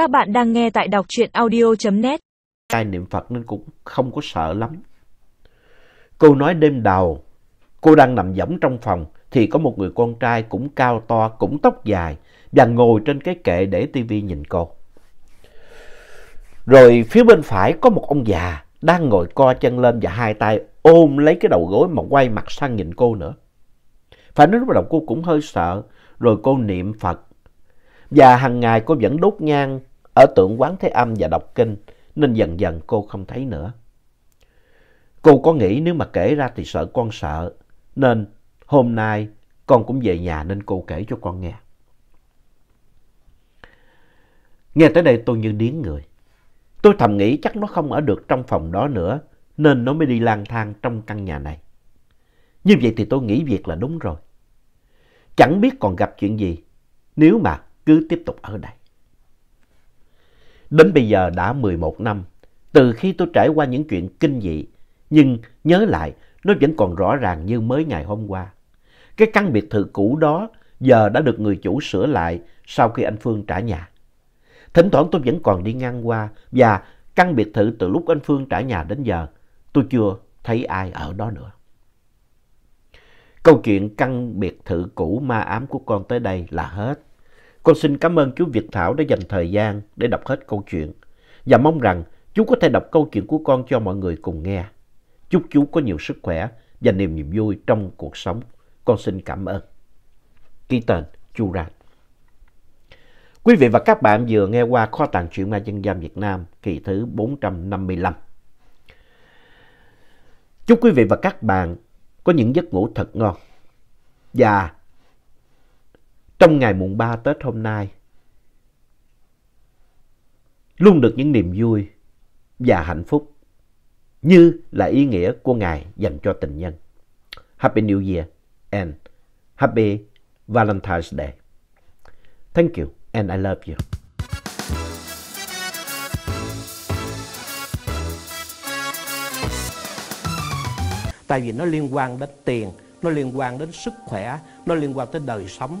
Các bạn đang nghe tại đọc truyện audio.net. trai niệm Phật nên cũng không có sợ lắm. Cô nói đêm đầu, cô đang nằm võng trong phòng thì có một người con trai cũng cao to, cũng tóc dài và ngồi trên cái kệ để tivi nhìn cô. Rồi phía bên phải có một ông già đang ngồi co chân lên và hai tay ôm lấy cái đầu gối mà quay mặt sang nhìn cô nữa. Phải nói lúc đầu cô cũng hơi sợ, rồi cô niệm Phật. Và hàng ngày cô vẫn đốt nhang ở tượng quán thế âm và đọc kinh, nên dần dần cô không thấy nữa. Cô có nghĩ nếu mà kể ra thì sợ con sợ, nên hôm nay con cũng về nhà nên cô kể cho con nghe. Nghe tới đây tôi như điếng người. Tôi thầm nghĩ chắc nó không ở được trong phòng đó nữa, nên nó mới đi lang thang trong căn nhà này. Như vậy thì tôi nghĩ việc là đúng rồi. Chẳng biết còn gặp chuyện gì nếu mà cứ tiếp tục ở đây. Đến bây giờ đã 11 năm, từ khi tôi trải qua những chuyện kinh dị, nhưng nhớ lại nó vẫn còn rõ ràng như mới ngày hôm qua. Cái căn biệt thự cũ đó giờ đã được người chủ sửa lại sau khi anh Phương trả nhà. Thỉnh thoảng tôi vẫn còn đi ngang qua và căn biệt thự từ lúc anh Phương trả nhà đến giờ tôi chưa thấy ai ở đó nữa. Câu chuyện căn biệt thự cũ ma ám của con tới đây là hết. Con xin cảm ơn chú Việt Thảo đã dành thời gian để đọc hết câu chuyện và mong rằng chú có thể đọc câu chuyện của con cho mọi người cùng nghe. Chúc chú có nhiều sức khỏe và niềm niềm vui trong cuộc sống. Con xin cảm ơn. Ký tên, Chu Ran. Quý vị và các bạn vừa nghe qua kho tàng truyện ma dân gian Việt Nam, kỳ thứ 455. Chúc quý vị và các bạn có những giấc ngủ thật ngon. Và trong ngày mùng 3 Tết hôm nay, luôn được những niềm vui và hạnh phúc như là ý nghĩa của Ngài dành cho tình nhân. Happy New Year and Happy Valentine's Day. Thank you and I love you. tại vì nó liên quan đến tiền nó liên quan đến sức khỏe nó liên quan tới đời sống